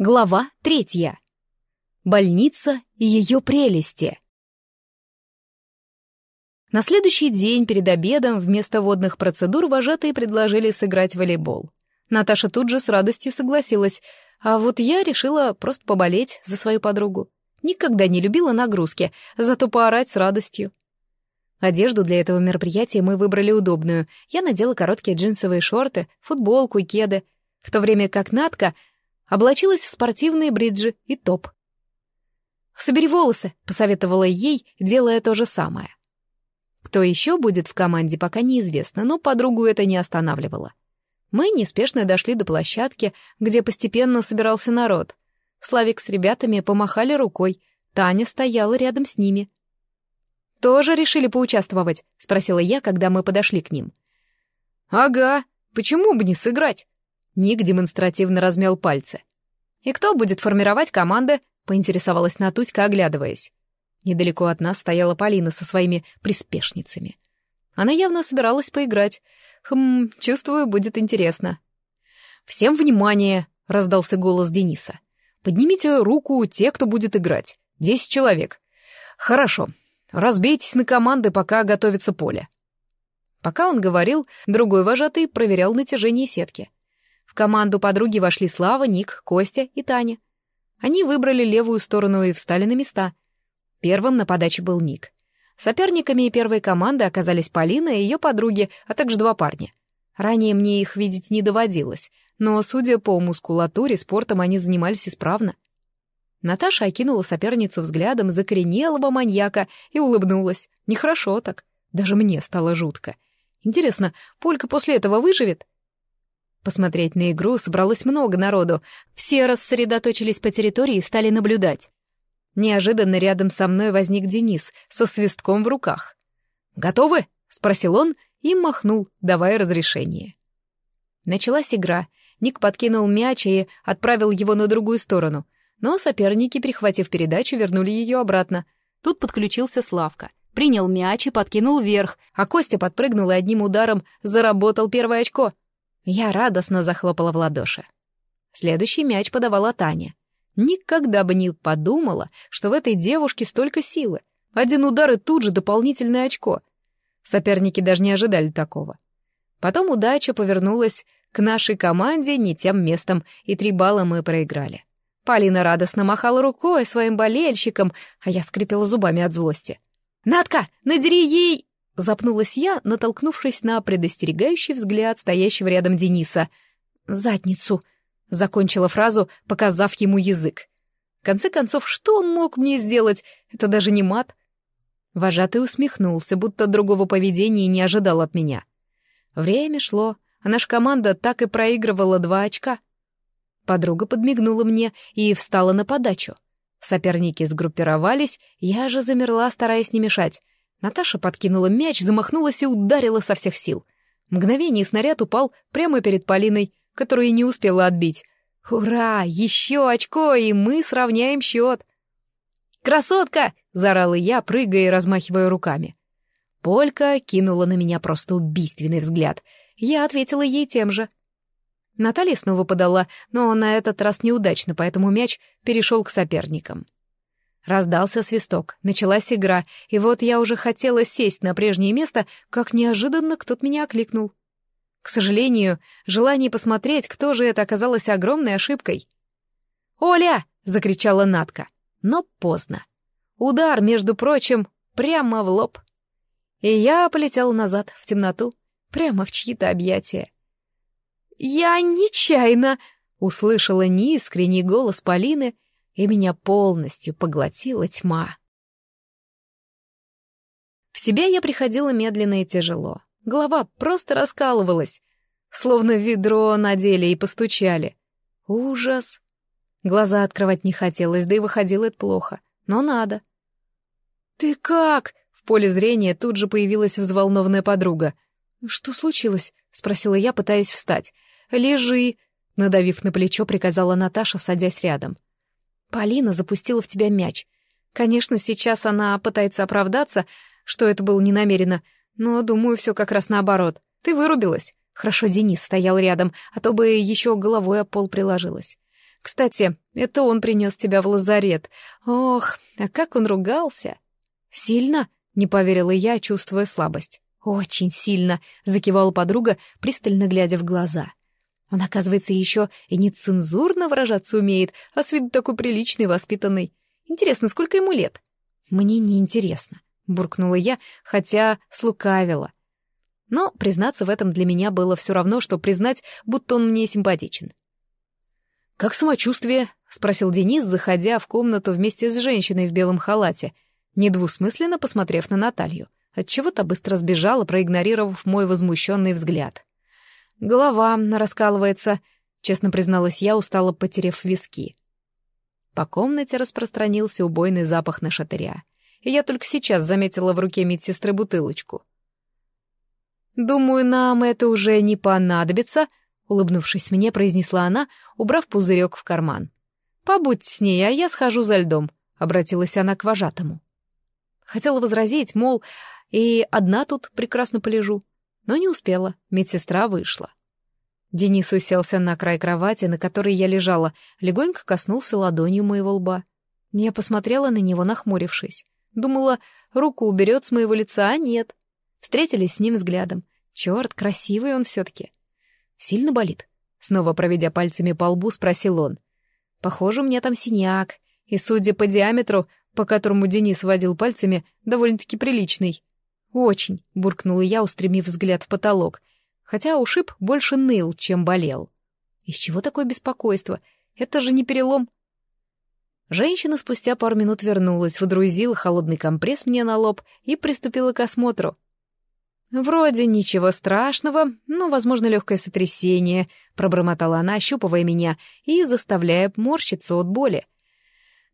Глава третья. Больница и ее прелести. На следующий день перед обедом вместо водных процедур вожатые предложили сыграть в волейбол. Наташа тут же с радостью согласилась, а вот я решила просто поболеть за свою подругу. Никогда не любила нагрузки, зато поорать с радостью. Одежду для этого мероприятия мы выбрали удобную. Я надела короткие джинсовые шорты, футболку и кеды, в то время как Натка — облачилась в спортивные бриджи и топ. «Собери волосы», — посоветовала ей, делая то же самое. Кто еще будет в команде, пока неизвестно, но подругу это не останавливало. Мы неспешно дошли до площадки, где постепенно собирался народ. Славик с ребятами помахали рукой, Таня стояла рядом с ними. «Тоже решили поучаствовать?» — спросила я, когда мы подошли к ним. «Ага, почему бы не сыграть?» Ник демонстративно размял пальцы. «И кто будет формировать команды?» — поинтересовалась Натуська, оглядываясь. Недалеко от нас стояла Полина со своими приспешницами. Она явно собиралась поиграть. Хм, чувствую, будет интересно. «Всем внимание!» — раздался голос Дениса. «Поднимите руку те, кто будет играть. Десять человек. Хорошо. Разбейтесь на команды, пока готовится поле». Пока он говорил, другой вожатый проверял натяжение сетки команду подруги вошли Слава, Ник, Костя и Таня. Они выбрали левую сторону и встали на места. Первым на подаче был Ник. Соперниками первой команды оказались Полина и ее подруги, а также два парня. Ранее мне их видеть не доводилось, но, судя по мускулатуре, спортом они занимались исправно. Наташа окинула соперницу взглядом закоренелого маньяка и улыбнулась. Нехорошо так. Даже мне стало жутко. Интересно, Полька после этого выживет? Посмотреть на игру собралось много народу. Все рассредоточились по территории и стали наблюдать. Неожиданно рядом со мной возник Денис со свистком в руках. «Готовы?» — спросил он и махнул, давая разрешение. Началась игра. Ник подкинул мяч и отправил его на другую сторону, но соперники, перехватив передачу, вернули ее обратно. Тут подключился Славка. Принял мяч и подкинул вверх, а Костя подпрыгнул и одним ударом заработал первое очко — я радостно захлопала в ладоши. Следующий мяч подавала Таня. Никогда бы не подумала, что в этой девушке столько силы. Один удар и тут же дополнительное очко. Соперники даже не ожидали такого. Потом удача повернулась к нашей команде не тем местом, и три балла мы проиграли. Полина радостно махала рукой своим болельщикам, а я скрипела зубами от злости. «Надка, надери ей Запнулась я, натолкнувшись на предостерегающий взгляд стоящего рядом Дениса. «Задницу!» — закончила фразу, показав ему язык. В конце концов, что он мог мне сделать? Это даже не мат. Вожатый усмехнулся, будто другого поведения не ожидал от меня. Время шло, а наша команда так и проигрывала два очка. Подруга подмигнула мне и встала на подачу. Соперники сгруппировались, я же замерла, стараясь не мешать. Наташа подкинула мяч, замахнулась и ударила со всех сил. Мгновение снаряд упал прямо перед Полиной, которую не успела отбить. «Ура! Еще очко, и мы сравняем счет!» «Красотка!» — заорала я, прыгая и размахивая руками. Полька кинула на меня просто убийственный взгляд. Я ответила ей тем же. Наталья снова подала, но на этот раз неудачно, поэтому мяч перешел к соперникам. Раздался свисток, началась игра, и вот я уже хотела сесть на прежнее место, как неожиданно кто-то меня окликнул. К сожалению, желание посмотреть, кто же это, оказалось огромной ошибкой. «Оля!» — закричала Натка. Но поздно. Удар, между прочим, прямо в лоб. И я полетела назад, в темноту, прямо в чьи-то объятия. «Я нечаянно!» — услышала неискренний голос Полины — и меня полностью поглотила тьма. В себя я приходила медленно и тяжело. Голова просто раскалывалась, словно ведро надели и постучали. Ужас! Глаза открывать не хотелось, да и выходило это плохо, но надо. «Ты как?» — в поле зрения тут же появилась взволнованная подруга. «Что случилось?» — спросила я, пытаясь встать. «Лежи!» — надавив на плечо, приказала Наташа, садясь рядом. Полина запустила в тебя мяч. Конечно, сейчас она пытается оправдаться, что это было не намеренно, но, думаю, все как раз наоборот. Ты вырубилась. Хорошо, Денис стоял рядом, а то бы еще головой о пол приложилась. Кстати, это он принес тебя в лазарет. Ох, а как он ругался!» «Сильно?» — не поверила я, чувствуя слабость. «Очень сильно», — закивала подруга, пристально глядя в глаза. «Он, оказывается, еще и нецензурно выражаться умеет, а с виду такой приличный, воспитанный. Интересно, сколько ему лет?» «Мне не интересно», — буркнула я, хотя слукавила. Но признаться в этом для меня было все равно, что признать, будто он мне симпатичен. «Как самочувствие?» — спросил Денис, заходя в комнату вместе с женщиной в белом халате, недвусмысленно посмотрев на Наталью, отчего-то быстро сбежала, проигнорировав мой возмущенный взгляд. «Голова раскалывается», — честно призналась я, устало потеряв виски. По комнате распространился убойный запах на шатыря, и я только сейчас заметила в руке медсестры бутылочку. «Думаю, нам это уже не понадобится», улыбнувшись мне, произнесла она, убрав пузырек в карман. «Побудь с ней, а я схожу за льдом», — обратилась она к вожатому. Хотела возразить, мол, и одна тут прекрасно полежу, но не успела, медсестра вышла. Денис уселся на край кровати, на которой я лежала, легонько коснулся ладонью моего лба. Я посмотрела на него, нахмурившись. Думала, руку уберет с моего лица, а нет. Встретились с ним взглядом. Черт, красивый он все-таки. Сильно болит?» Снова проведя пальцами по лбу, спросил он. «Похоже, у меня там синяк, и, судя по диаметру, по которому Денис водил пальцами, довольно-таки приличный». «Очень», — буркнула я, устремив взгляд в потолок, хотя ушиб больше ныл, чем болел. «Из чего такое беспокойство? Это же не перелом». Женщина спустя пару минут вернулась, выдрузила холодный компресс мне на лоб и приступила к осмотру. «Вроде ничего страшного, но, возможно, легкое сотрясение», — пробормотала она, ощупывая меня и заставляя морщиться от боли.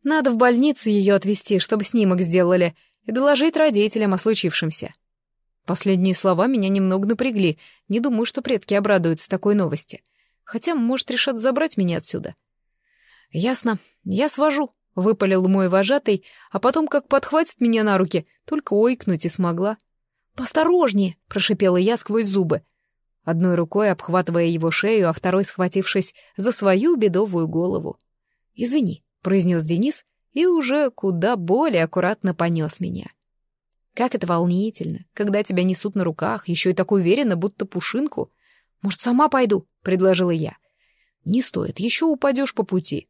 «Надо в больницу ее отвезти, чтобы снимок сделали, и доложить родителям о случившемся». Последние слова меня немного напрягли, не думаю, что предки обрадуются такой новости. Хотя, может, решат забрать меня отсюда. «Ясно, я свожу», — выпалил мой вожатый, а потом, как подхватит меня на руки, только ойкнуть и смогла. «Посторожнее!» — прошипела я сквозь зубы, одной рукой обхватывая его шею, а второй схватившись за свою бедовую голову. «Извини», — произнес Денис и уже куда более аккуратно понес меня. Как это волнительно, когда тебя несут на руках, еще и так уверенно, будто пушинку. «Может, сама пойду?» — предложила я. «Не стоит, еще упадешь по пути».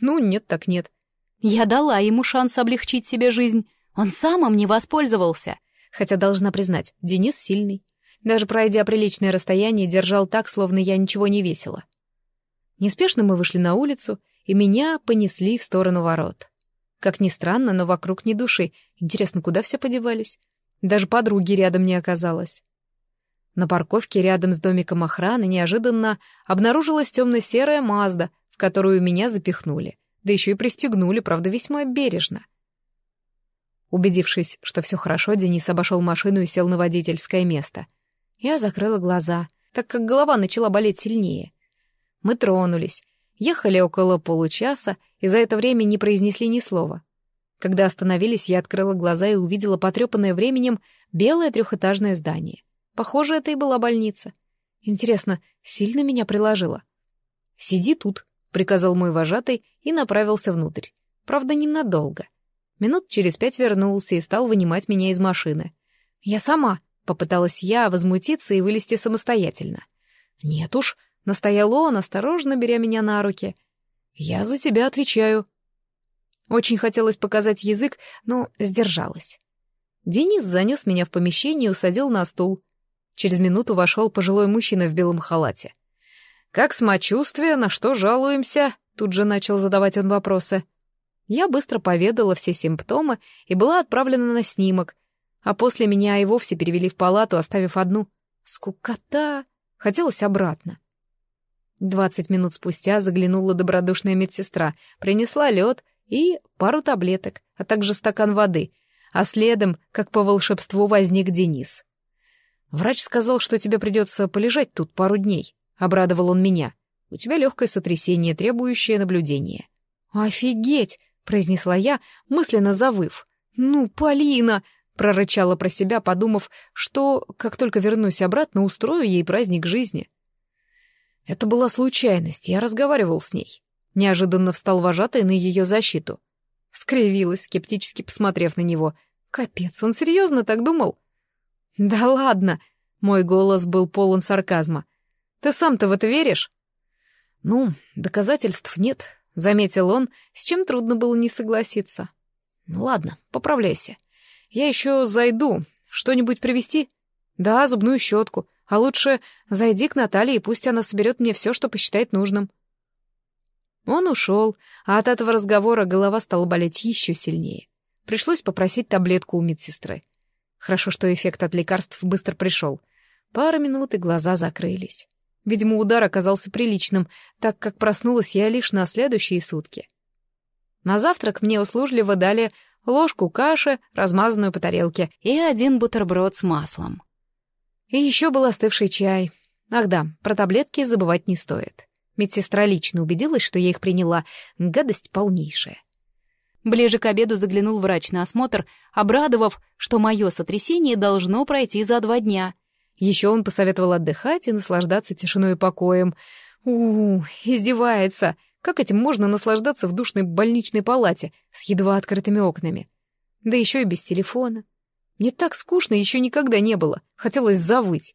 «Ну, нет так нет». Я дала ему шанс облегчить себе жизнь. Он сам им не воспользовался. Хотя, должна признать, Денис сильный. Даже пройдя приличное расстояние, держал так, словно я ничего не весила. Неспешно мы вышли на улицу, и меня понесли в сторону ворот. Как ни странно, но вокруг ни души. Интересно, куда все подевались? Даже подруги рядом не оказалось. На парковке рядом с домиком охраны неожиданно обнаружилась темно-серая Мазда, в которую меня запихнули. Да еще и пристегнули, правда, весьма бережно. Убедившись, что все хорошо, Денис обошел машину и сел на водительское место. Я закрыла глаза, так как голова начала болеть сильнее. Мы тронулись, ехали около получаса, и за это время не произнесли ни слова. Когда остановились, я открыла глаза и увидела потрепанное временем белое трехэтажное здание. Похоже, это и была больница. Интересно, сильно меня приложило? «Сиди тут», — приказал мой вожатый и направился внутрь. Правда, ненадолго — Минут через пять вернулся и стал вынимать меня из машины. «Я сама», — попыталась я возмутиться и вылезти самостоятельно. «Нет уж», — настоял он, осторожно беря меня на руки. «Я за тебя отвечаю». Очень хотелось показать язык, но сдержалась. Денис занес меня в помещение и усадил на стул. Через минуту вошел пожилой мужчина в белом халате. «Как самочувствие? На что жалуемся?» Тут же начал задавать он вопросы. Я быстро поведала все симптомы и была отправлена на снимок, а после меня и вовсе перевели в палату, оставив одну. Скукота! Хотелось обратно. Двадцать минут спустя заглянула добродушная медсестра, принесла лед и пару таблеток, а также стакан воды, а следом, как по волшебству, возник Денис. «Врач сказал, что тебе придется полежать тут пару дней», — обрадовал он меня. «У тебя легкое сотрясение, требующее наблюдения». «Офигеть! произнесла я, мысленно завыв. «Ну, Полина!» — прорычала про себя, подумав, что, как только вернусь обратно, устрою ей праздник жизни. Это была случайность, я разговаривал с ней. Неожиданно встал вожатый на ее защиту. Скривилась, скептически посмотрев на него. Капец, он серьезно так думал? Да ладно, мой голос был полон сарказма. Ты сам-то в это веришь? Ну, доказательств нет, заметил он, с чем трудно было не согласиться. Ну ладно, поправляйся. Я еще зайду. Что-нибудь привезти? Да, зубную щетку. А лучше зайди к Наталье, и пусть она соберет мне все, что посчитает нужным. Он ушел, а от этого разговора голова стала болеть еще сильнее. Пришлось попросить таблетку у медсестры. Хорошо, что эффект от лекарств быстро пришел. Пара минут, и глаза закрылись. Видимо, удар оказался приличным, так как проснулась я лишь на следующие сутки. На завтрак мне услужливо дали ложку каши, размазанную по тарелке, и один бутерброд с маслом. И еще был остывший чай. Ах да, про таблетки забывать не стоит. Медсестра лично убедилась, что я их приняла. Гадость полнейшая. Ближе к обеду заглянул врач на осмотр, обрадовав, что мое сотрясение должно пройти за два дня. Еще он посоветовал отдыхать и наслаждаться тишиной и покоем. у, -у издевается. Как этим можно наслаждаться в душной больничной палате с едва открытыми окнами? Да еще и без телефона. Мне так скучно еще никогда не было. Хотелось завыть.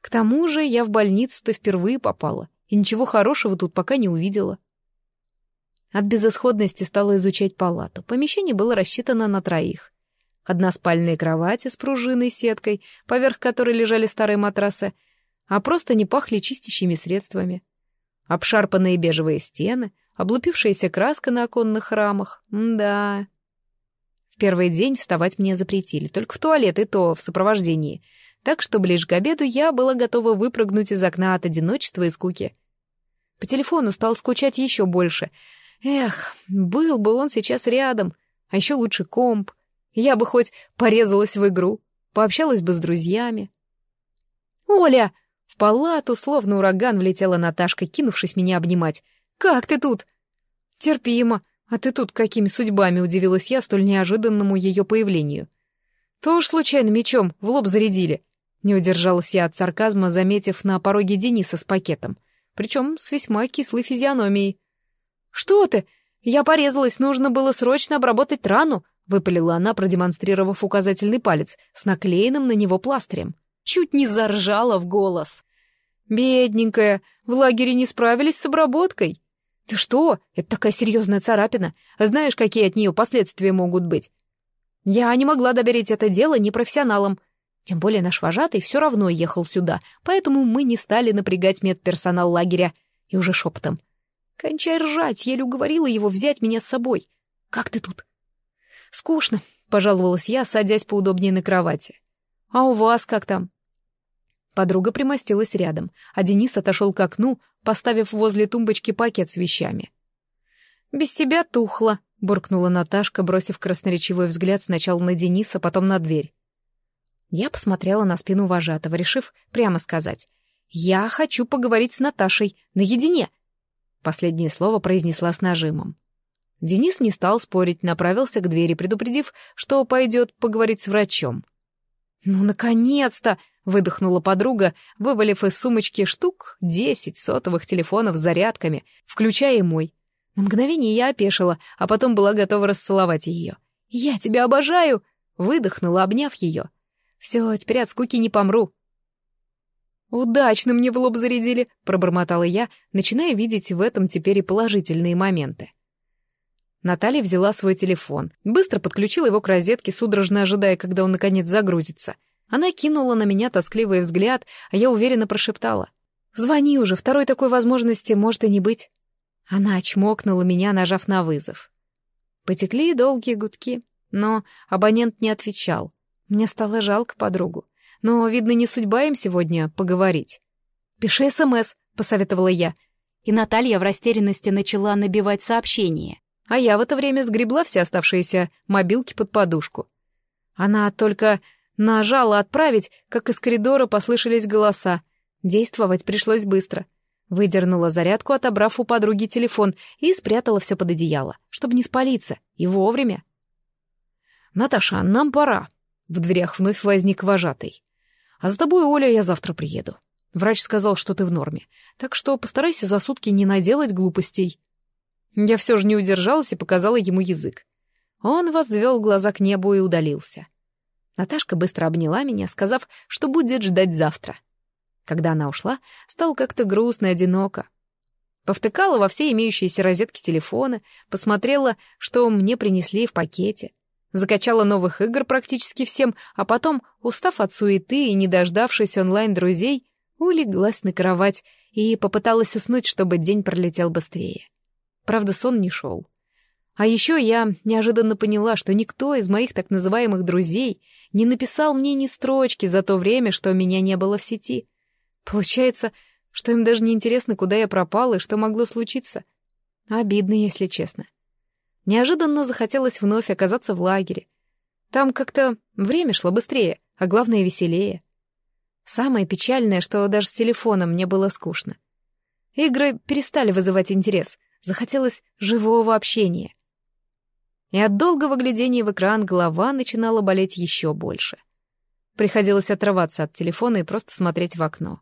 К тому же я в больницу-то впервые попала, и ничего хорошего тут пока не увидела. От безысходности стала изучать палату. Помещение было рассчитано на троих. Односпальные кровати с пружиной сеткой, поверх которой лежали старые матрасы, а просто не пахли чистящими средствами. Обшарпанные бежевые стены, облупившаяся краска на оконных рамах. М да. Первый день вставать мне запретили, только в туалет и то в сопровождении. Так что ближе к обеду я была готова выпрыгнуть из окна от одиночества и скуки. По телефону стал скучать еще больше. Эх, был бы он сейчас рядом, а еще лучше комп. Я бы хоть порезалась в игру, пообщалась бы с друзьями. «Оля!» В палату, словно ураган, влетела Наташка, кинувшись меня обнимать. «Как ты тут?» «Терпимо. А ты тут какими судьбами?» — удивилась я столь неожиданному ее появлению. «То уж случайно мечом в лоб зарядили». Не удержалась я от сарказма, заметив на пороге Дениса с пакетом. Причем с весьма кислой физиономией. «Что ты? Я порезалась, нужно было срочно обработать рану», — выпалила она, продемонстрировав указательный палец с наклеенным на него пластырем. Чуть не заржала в голос. «Бедненькая, в лагере не справились с обработкой». «Ты что? Это такая серьезная царапина. Знаешь, какие от нее последствия могут быть?» «Я не могла доверить это дело непрофессионалам. Тем более наш вожатый все равно ехал сюда, поэтому мы не стали напрягать медперсонал лагеря. И уже шепотом. «Кончай ржать, еле уговорила его взять меня с собой. Как ты тут?» «Скучно», — пожаловалась я, садясь поудобнее на кровати. «А у вас как там?» Подруга примостилась рядом, а Денис отошел к окну, поставив возле тумбочки пакет с вещами. «Без тебя тухло», — буркнула Наташка, бросив красноречивый взгляд сначала на Дениса, потом на дверь. Я посмотрела на спину вожатого, решив прямо сказать. «Я хочу поговорить с Наташей, наедине». Последнее слово произнесла с нажимом. Денис не стал спорить, направился к двери, предупредив, что пойдет поговорить с врачом. «Ну, наконец-то!» — выдохнула подруга, вывалив из сумочки штук десять сотовых телефонов с зарядками, включая и мой. На мгновение я опешила, а потом была готова расцеловать ее. «Я тебя обожаю!» — выдохнула, обняв ее. «Все, теперь от скуки не помру». «Удачно мне в лоб зарядили», — пробормотала я, начиная видеть в этом теперь и положительные моменты. Наталья взяла свой телефон, быстро подключила его к розетке, судорожно ожидая, когда он наконец загрузится — она кинула на меня тоскливый взгляд, а я уверенно прошептала. «Звони уже, второй такой возможности может и не быть». Она чмокнула меня, нажав на вызов. Потекли долгие гудки, но абонент не отвечал. Мне стало жалко подругу. Но, видно, не судьба им сегодня поговорить. «Пиши СМС», — посоветовала я. И Наталья в растерянности начала набивать сообщение. А я в это время сгребла все оставшиеся мобилки под подушку. Она только Нажала «Отправить», как из коридора послышались голоса. Действовать пришлось быстро. Выдернула зарядку, отобрав у подруги телефон, и спрятала все под одеяло, чтобы не спалиться, и вовремя. «Наташа, нам пора». В дверях вновь возник вожатый. «А с тобой, Оля, я завтра приеду. Врач сказал, что ты в норме, так что постарайся за сутки не наделать глупостей». Я все же не удержалась и показала ему язык. Он возвел глаза к небу и удалился. Наташка быстро обняла меня, сказав, что будет ждать завтра. Когда она ушла, стало как-то грустно и одиноко. Повтыкала во все имеющиеся розетки телефона, посмотрела, что мне принесли в пакете. Закачала новых игр практически всем, а потом, устав от суеты и не дождавшись онлайн-друзей, улеглась на кровать и попыталась уснуть, чтобы день пролетел быстрее. Правда, сон не шел. А еще я неожиданно поняла, что никто из моих так называемых друзей не написал мне ни строчки за то время, что меня не было в сети. Получается, что им даже не интересно, куда я пропала и что могло случиться. Обидно, если честно. Неожиданно захотелось вновь оказаться в лагере. Там как-то время шло быстрее, а главное — веселее. Самое печальное, что даже с телефоном мне было скучно. Игры перестали вызывать интерес, захотелось живого общения. И от долгого глядения в экран голова начинала болеть еще больше. Приходилось отрываться от телефона и просто смотреть в окно.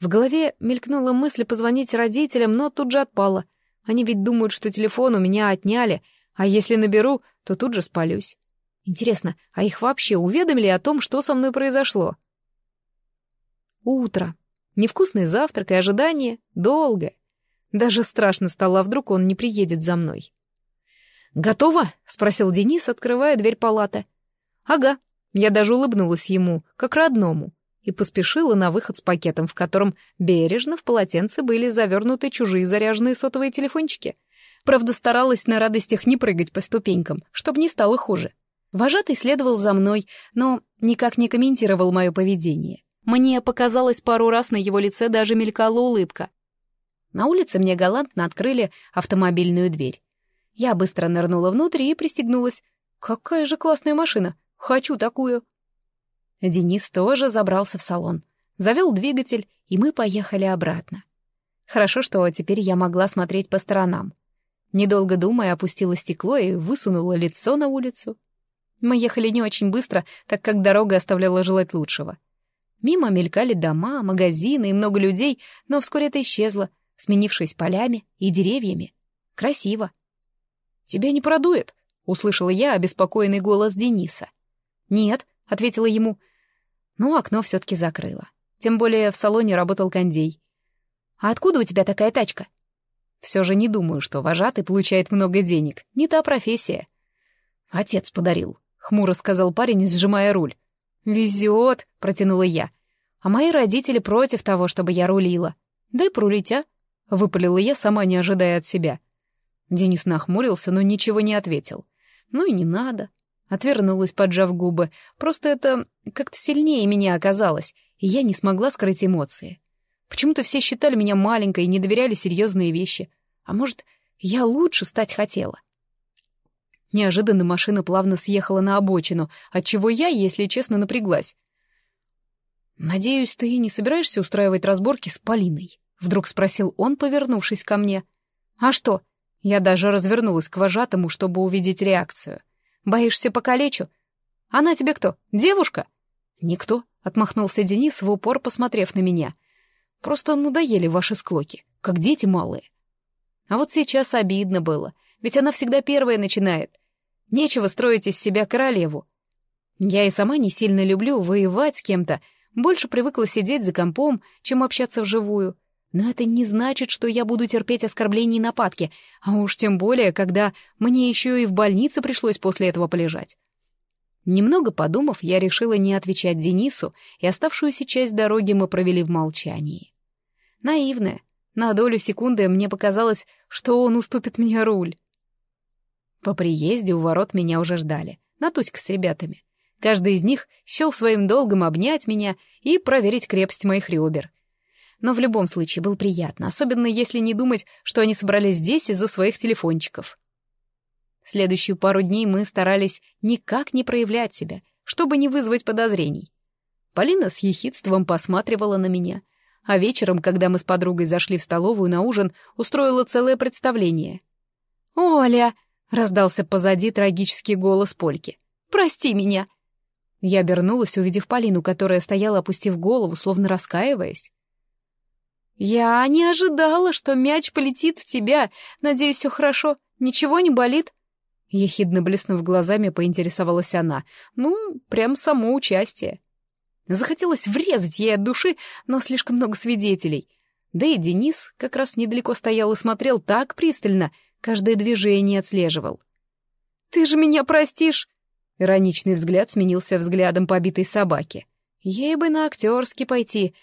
В голове мелькнула мысль позвонить родителям, но тут же отпала. Они ведь думают, что телефон у меня отняли, а если наберу, то тут же спалюсь. Интересно, а их вообще уведомили о том, что со мной произошло? Утро. Невкусный завтрак и ожидание. Долго. Даже страшно стало, а вдруг он не приедет за мной. «Готово?» — спросил Денис, открывая дверь палаты. «Ага». Я даже улыбнулась ему, как родному и поспешила на выход с пакетом, в котором бережно в полотенце были завернуты чужие заряженные сотовые телефончики. Правда, старалась на радостях не прыгать по ступенькам, чтобы не стало хуже. Вожатый следовал за мной, но никак не комментировал мое поведение. Мне показалось, пару раз на его лице даже мелькала улыбка. На улице мне галантно открыли автомобильную дверь. Я быстро нырнула внутрь и пристегнулась. «Какая же классная машина! Хочу такую!» Денис тоже забрался в салон, завел двигатель, и мы поехали обратно. Хорошо, что теперь я могла смотреть по сторонам. Недолго думая, опустила стекло и высунула лицо на улицу. Мы ехали не очень быстро, так как дорога оставляла желать лучшего. Мимо мелькали дома, магазины и много людей, но вскоре это исчезло, сменившись полями и деревьями. Красиво. «Тебя не продует?» — услышала я обеспокоенный голос Дениса. «Нет», — ответила ему, но окно все-таки закрыла. Тем более в салоне работал кондей. «А откуда у тебя такая тачка?» «Все же не думаю, что вожатый получает много денег. Не та профессия». «Отец подарил», — хмуро сказал парень, сжимая руль. «Везет», — протянула я. «А мои родители против того, чтобы я рулила. Дай порулить, а?» — выпалила я, сама не ожидая от себя. Денис нахмурился, но ничего не ответил. «Ну и не надо. Отвернулась, поджав губы. Просто это как-то сильнее меня оказалось, и я не смогла скрыть эмоции. Почему-то все считали меня маленькой и не доверяли серьезные вещи. А может, я лучше стать хотела. Неожиданно машина плавно съехала на обочину, отчего я, если честно, напряглась. «Надеюсь, ты не собираешься устраивать разборки с Полиной?» — вдруг спросил он, повернувшись ко мне. «А что?» Я даже развернулась к вожатому, чтобы увидеть реакцию. Боишься покалечу? Она тебе кто, девушка?» «Никто», — отмахнулся Денис, в упор посмотрев на меня. «Просто надоели ваши склоки, как дети малые». А вот сейчас обидно было, ведь она всегда первая начинает. Нечего строить из себя королеву. Я и сама не сильно люблю воевать с кем-то, больше привыкла сидеть за компом, чем общаться вживую. Но это не значит, что я буду терпеть оскорбления и нападки, а уж тем более, когда мне еще и в больнице пришлось после этого полежать. Немного подумав, я решила не отвечать Денису, и оставшуюся часть дороги мы провели в молчании. Наивная. На долю секунды мне показалось, что он уступит мне руль. По приезде у ворот меня уже ждали, Натуська с ребятами. Каждый из них счел своим долгом обнять меня и проверить крепость моих ребер но в любом случае был приятно, особенно если не думать, что они собрались здесь из-за своих телефончиков. Следующую пару дней мы старались никак не проявлять себя, чтобы не вызвать подозрений. Полина с ехидством посматривала на меня, а вечером, когда мы с подругой зашли в столовую на ужин, устроила целое представление. «Оля!» — раздался позади трагический голос Польки. «Прости меня!» Я обернулась, увидев Полину, которая стояла, опустив голову, словно раскаиваясь. «Я не ожидала, что мяч полетит в тебя. Надеюсь, все хорошо. Ничего не болит?» Ехидно блеснув глазами, поинтересовалась она. «Ну, прям само участие». Захотелось врезать ей от души, но слишком много свидетелей. Да и Денис как раз недалеко стоял и смотрел так пристально, каждое движение отслеживал. «Ты же меня простишь!» Ироничный взгляд сменился взглядом побитой собаки. Ей бы на актерский пойти.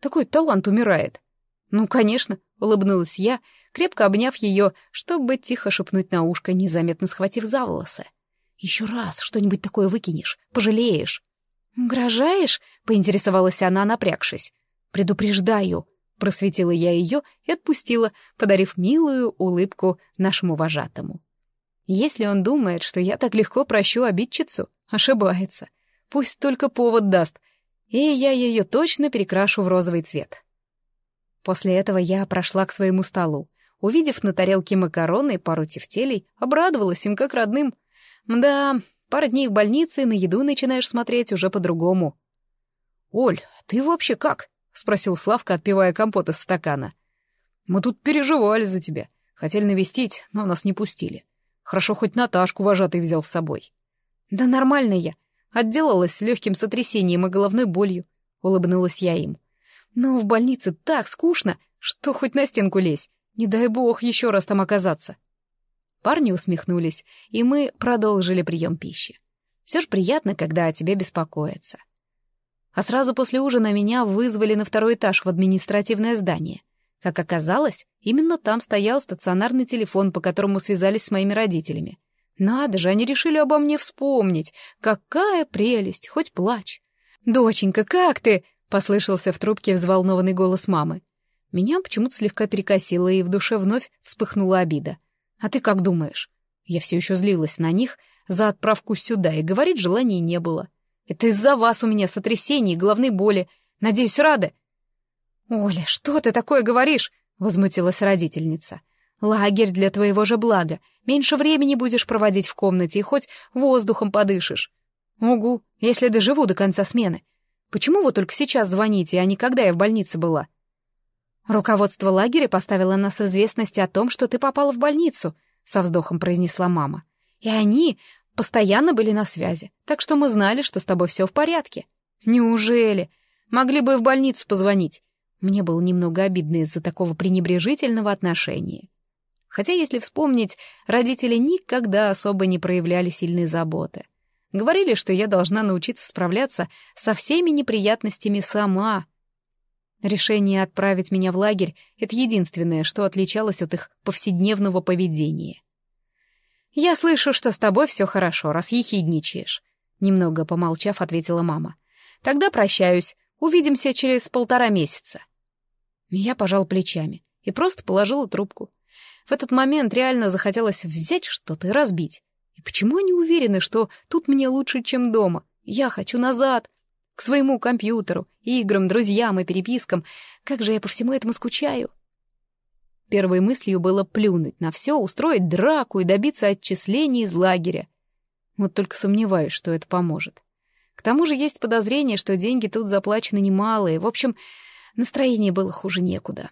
Такой талант умирает. «Ну, конечно», — улыбнулась я, крепко обняв ее, чтобы тихо шепнуть на ушко, незаметно схватив за волосы. «Еще раз что-нибудь такое выкинешь, пожалеешь». «Угрожаешь?» — поинтересовалась она, напрягшись. «Предупреждаю», — просветила я ее и отпустила, подарив милую улыбку нашему вожатому. Если он думает, что я так легко прощу обидчицу, ошибается. Пусть только повод даст, и я ее точно перекрашу в розовый цвет. После этого я прошла к своему столу. Увидев на тарелке макароны и пару тефтелей, обрадовалась им как родным. Мда, пара дней в больнице, на еду начинаешь смотреть уже по-другому. «Оль, ты вообще как?» — спросил Славка, отпивая компот из стакана. «Мы тут переживали за тебя. Хотели навестить, но нас не пустили. Хорошо, хоть Наташку вожатый взял с собой». «Да нормально я. Отделалась легким сотрясением и головной болью», — улыбнулась я им. Но в больнице так скучно, что хоть на стенку лезь. Не дай бог еще раз там оказаться. Парни усмехнулись, и мы продолжили прием пищи. Все ж приятно, когда о тебе беспокоятся. А сразу после ужина меня вызвали на второй этаж в административное здание. Как оказалось, именно там стоял стационарный телефон, по которому связались с моими родителями. Надо же, они решили обо мне вспомнить. Какая прелесть, хоть плачь. «Доченька, как ты?» Послышался в трубке взволнованный голос мамы. Меня почему-то слегка перекосило, и в душе вновь вспыхнула обида. «А ты как думаешь?» Я все еще злилась на них за отправку сюда, и говорить желания не было. «Это из-за вас у меня сотрясение и головные боли. Надеюсь, рады?» «Оля, что ты такое говоришь?» — возмутилась родительница. «Лагерь для твоего же блага. Меньше времени будешь проводить в комнате и хоть воздухом подышишь». «Угу, если доживу до конца смены. Почему вы только сейчас звоните, а не когда я в больнице была?» «Руководство лагеря поставило нас в известность о том, что ты попала в больницу», — со вздохом произнесла мама. «И они постоянно были на связи, так что мы знали, что с тобой все в порядке». «Неужели? Могли бы и в больницу позвонить». Мне было немного обидно из-за такого пренебрежительного отношения. Хотя, если вспомнить, родители никогда особо не проявляли сильной заботы. Говорили, что я должна научиться справляться со всеми неприятностями сама. Решение отправить меня в лагерь — это единственное, что отличалось от их повседневного поведения. «Я слышу, что с тобой все хорошо, раз ехидничаешь», — немного помолчав, ответила мама. «Тогда прощаюсь. Увидимся через полтора месяца». Я пожал плечами и просто положила трубку. В этот момент реально захотелось взять что-то и разбить. И почему они уверены, что тут мне лучше, чем дома? Я хочу назад, к своему компьютеру, играм, друзьям и перепискам. Как же я по всему этому скучаю. Первой мыслью было плюнуть на все, устроить драку и добиться отчислений из лагеря. Вот только сомневаюсь, что это поможет. К тому же есть подозрение, что деньги тут заплачены немалые. В общем, настроение было хуже некуда.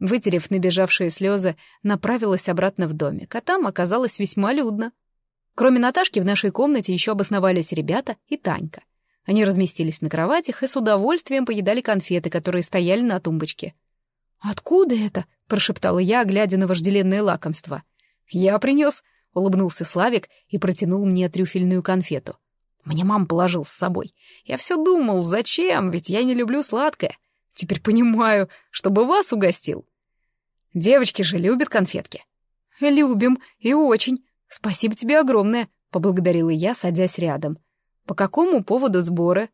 Вытерев набежавшие слезы, направилась обратно в домик, а там оказалось весьма людно. Кроме Наташки в нашей комнате еще обосновались ребята и Танька. Они разместились на кроватях и с удовольствием поедали конфеты, которые стояли на тумбочке. «Откуда это?» — прошептала я, глядя на вожделенное лакомство. «Я принес», — улыбнулся Славик и протянул мне трюфельную конфету. Мне мам положил с собой. Я все думал, зачем, ведь я не люблю сладкое. Теперь понимаю, чтобы вас угостил. Девочки же любят конфетки. Любим, и очень. «Спасибо тебе огромное», — поблагодарила я, садясь рядом. «По какому поводу сборы?»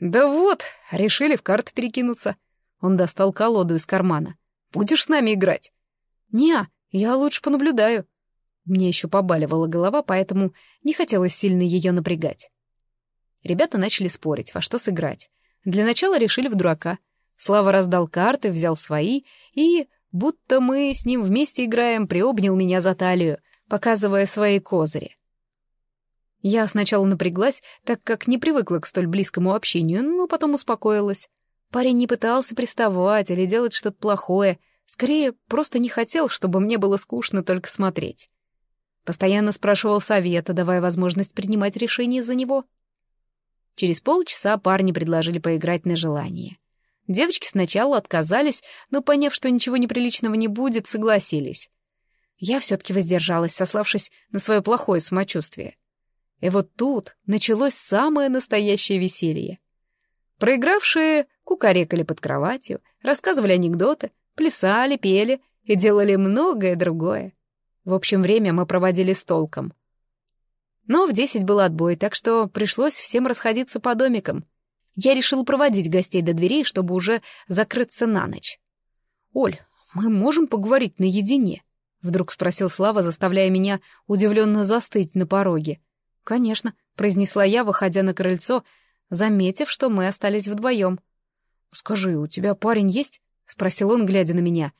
«Да вот, решили в карты перекинуться». Он достал колоду из кармана. «Будешь с нами играть?» «Не, я лучше понаблюдаю». Мне еще побаливала голова, поэтому не хотелось сильно ее напрягать. Ребята начали спорить, во что сыграть. Для начала решили в дурака. Слава раздал карты, взял свои и, будто мы с ним вместе играем, приобнял меня за талию, показывая свои козыри. Я сначала напряглась, так как не привыкла к столь близкому общению, но потом успокоилась. Парень не пытался приставать или делать что-то плохое, скорее, просто не хотел, чтобы мне было скучно только смотреть. Постоянно спрашивал совета, давая возможность принимать решения за него. Через полчаса парни предложили поиграть на желание. Девочки сначала отказались, но, поняв, что ничего неприличного не будет, согласились. Я все-таки воздержалась, сославшись на свое плохое самочувствие. И вот тут началось самое настоящее веселье. Проигравшие кукарекали под кроватью, рассказывали анекдоты, плясали, пели и делали многое другое. В общем, время мы проводили с толком. Но в десять был отбой, так что пришлось всем расходиться по домикам. Я решил проводить гостей до дверей, чтобы уже закрыться на ночь. «Оль, мы можем поговорить наедине?» — вдруг спросил Слава, заставляя меня удивленно застыть на пороге. «Конечно», — произнесла я, выходя на крыльцо, заметив, что мы остались вдвоем. «Скажи, у тебя парень есть?» — спросил он, глядя на меня.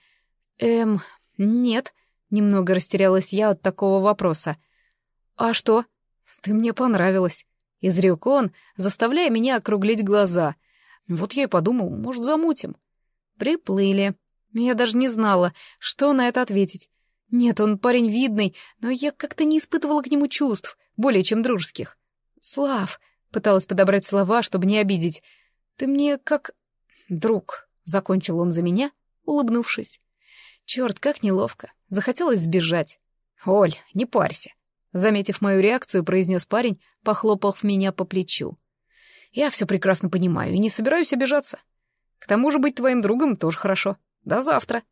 «Эм, нет», — немного растерялась я от такого вопроса. «А что?» «Ты мне понравилась», — изрек он, заставляя меня округлить глаза. «Вот я и подумал, может, замутим». Приплыли. Я даже не знала, что на это ответить. Нет, он парень видный, но я как-то не испытывала к нему чувств, более чем дружеских. «Слав», — пыталась подобрать слова, чтобы не обидеть, — «ты мне как «Друг», — закончил он за меня, улыбнувшись. Черт, как неловко. Захотелось сбежать. «Оль, не парься», — заметив мою реакцию, произнес парень, похлопав меня по плечу. «Я все прекрасно понимаю и не собираюсь обижаться. К тому же быть твоим другом тоже хорошо. До завтра».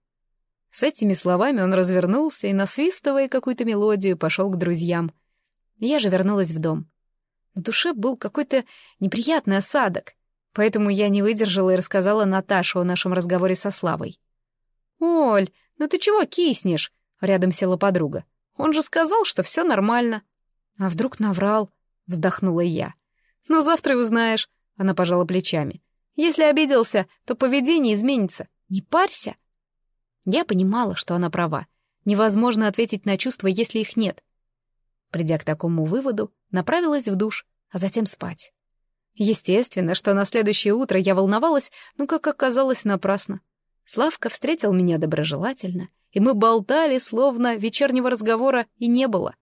С этими словами он развернулся и, насвистывая какую-то мелодию, пошел к друзьям. Я же вернулась в дом. В душе был какой-то неприятный осадок. Поэтому я не выдержала и рассказала Наташе о нашем разговоре со Славой. «Оль, ну ты чего киснешь?» — рядом села подруга. «Он же сказал, что все нормально». «А вдруг наврал?» — вздохнула я. «Ну, завтра узнаешь», — она пожала плечами. «Если обиделся, то поведение изменится. Не парься». Я понимала, что она права. Невозможно ответить на чувства, если их нет. Придя к такому выводу, направилась в душ, а затем спать. Естественно, что на следующее утро я волновалась, но, как оказалось, напрасно. Славка встретил меня доброжелательно, и мы болтали, словно вечернего разговора и не было.